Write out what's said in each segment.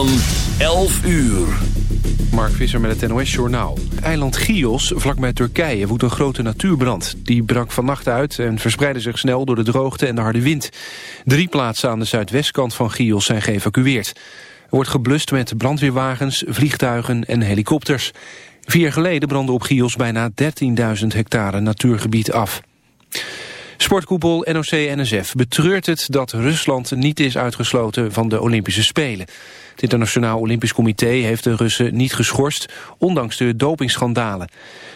Van 11 uur. Mark Visser met het NOS Journaal. Eiland Chios, vlakbij Turkije, woedt een grote natuurbrand. Die brak vannacht uit en verspreidde zich snel door de droogte en de harde wind. Drie plaatsen aan de zuidwestkant van Chios zijn geëvacueerd. Er wordt geblust met brandweerwagens, vliegtuigen en helikopters. Vier jaar geleden brandde op Chios bijna 13.000 hectare natuurgebied af. Sportkoepel NOC-NSF betreurt het dat Rusland niet is uitgesloten van de Olympische Spelen. Het Internationaal Olympisch Comité heeft de Russen niet geschorst, ondanks de dopingschandalen.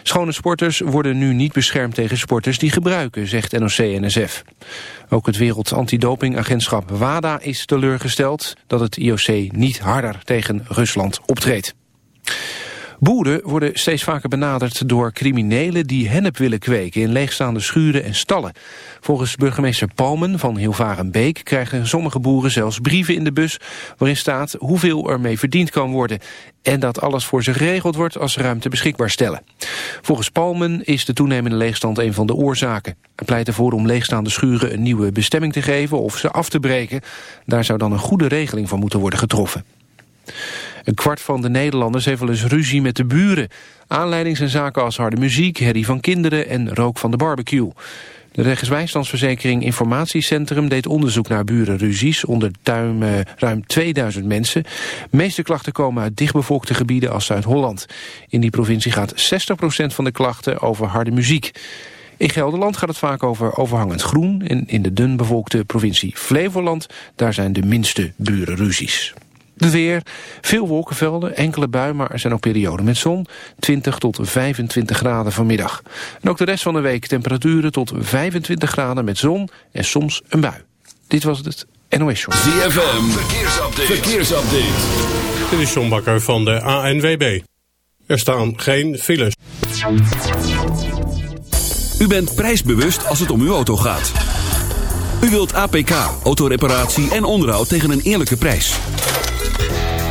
Schone sporters worden nu niet beschermd tegen sporters die gebruiken, zegt NOC-NSF. Ook het Wereld Antidopingagentschap WADA is teleurgesteld dat het IOC niet harder tegen Rusland optreedt. Boeren worden steeds vaker benaderd door criminelen die hennep willen kweken in leegstaande schuren en stallen. Volgens burgemeester Palmen van Hilvarenbeek krijgen sommige boeren zelfs brieven in de bus waarin staat hoeveel er mee verdiend kan worden. En dat alles voor ze geregeld wordt als ruimte beschikbaar stellen. Volgens Palmen is de toenemende leegstand een van de oorzaken. Hij pleit ervoor om leegstaande schuren een nieuwe bestemming te geven of ze af te breken. Daar zou dan een goede regeling van moeten worden getroffen. Een kwart van de Nederlanders heeft wel eens ruzie met de buren. Aanleiding zijn zaken als harde muziek, herrie van kinderen en rook van de barbecue. De rechtsbijstandsverzekering Informatiecentrum deed onderzoek naar burenruzies onder uh, ruim 2000 mensen. De meeste klachten komen uit dichtbevolkte gebieden als Zuid-Holland. In die provincie gaat 60% van de klachten over harde muziek. In Gelderland gaat het vaak over overhangend groen en in de dun bevolkte provincie Flevoland, daar zijn de minste burenruzies. De weer, veel wolkenvelden, enkele bui, maar er zijn ook perioden met zon. 20 tot 25 graden vanmiddag. En ook de rest van de week temperaturen tot 25 graden met zon en soms een bui. Dit was het NOS Show. ZFM, verkeersupdate. verkeersupdate. Dit is John Bakker van de ANWB. Er staan geen files. U bent prijsbewust als het om uw auto gaat. U wilt APK, autoreparatie en onderhoud tegen een eerlijke prijs.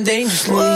Seven Dangerous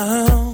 I'm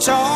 Talk.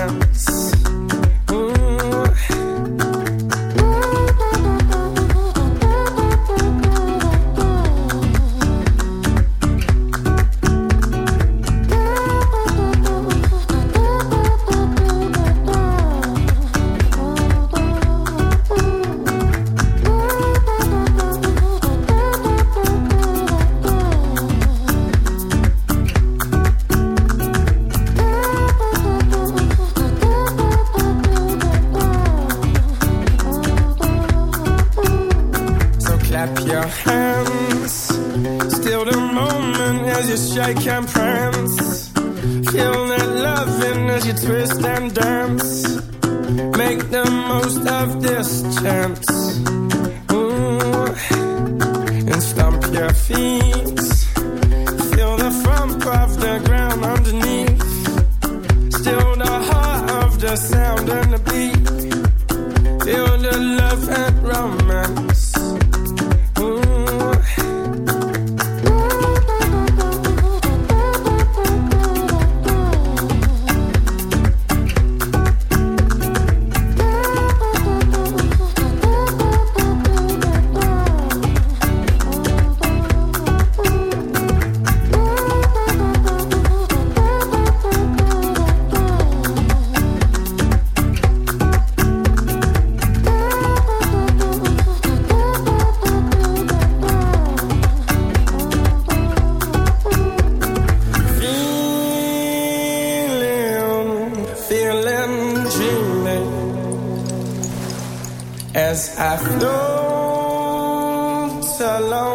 times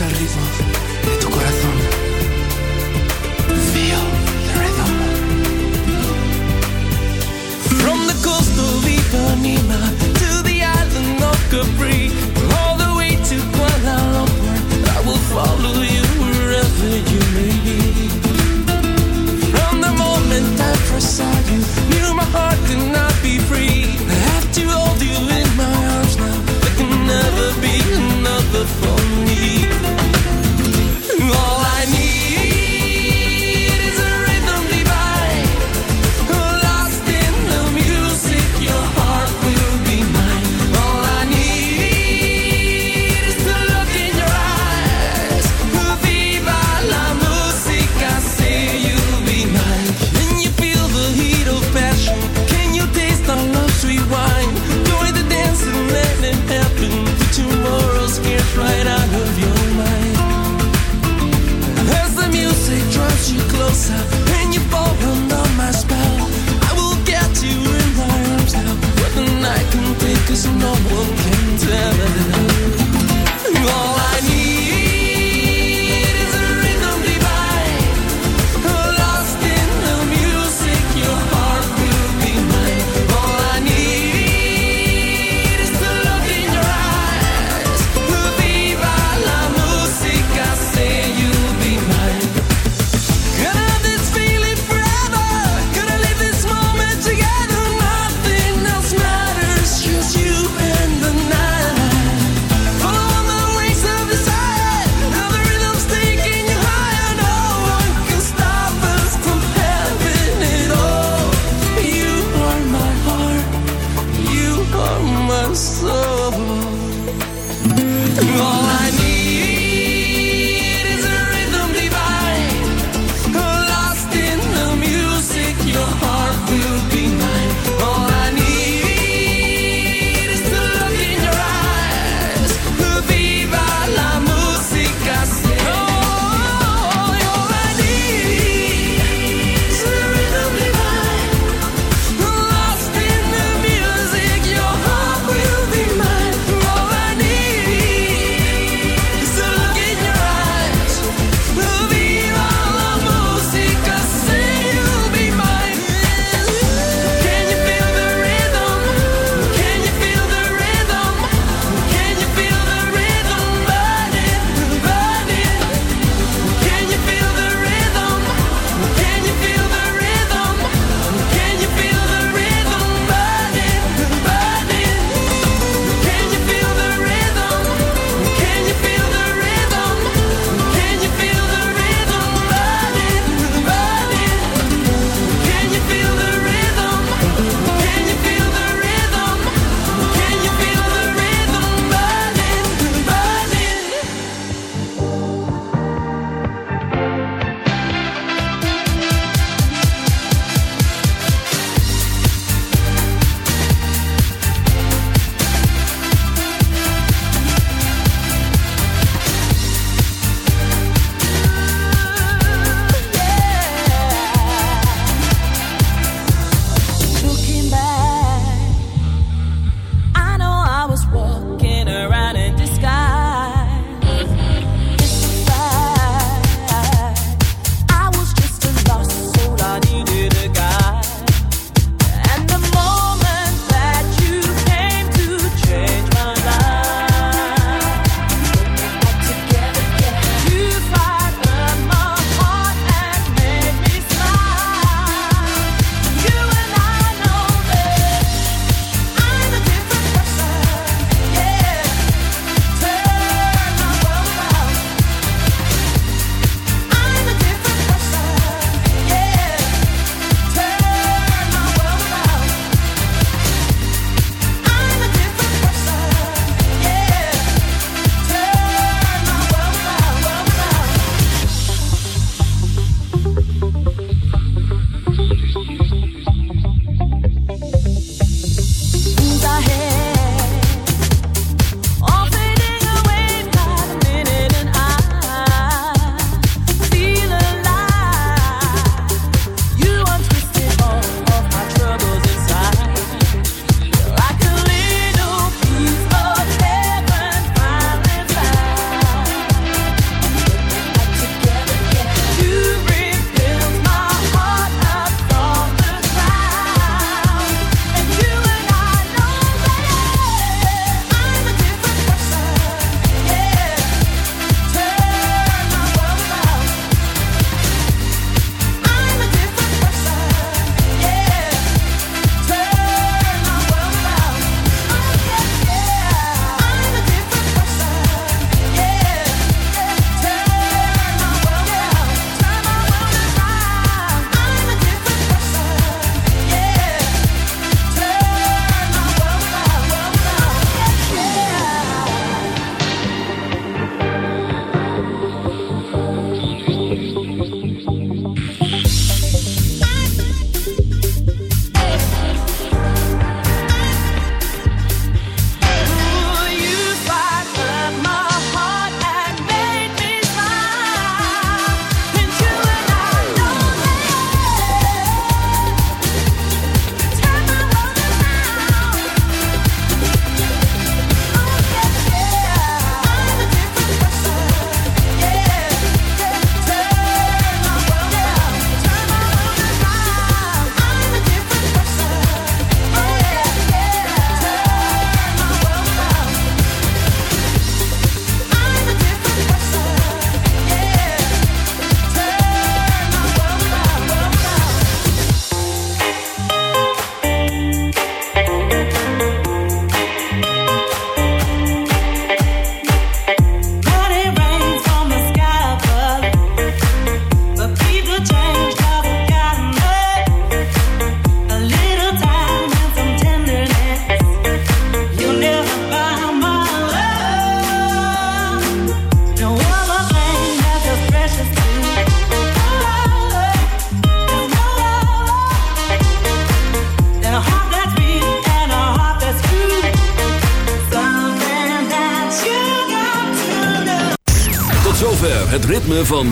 Ritmo de tu corazón. Feel the rhythm. From the coast of Ipanema to the island of Capri, all the way to Kuala Lumpur, I will follow you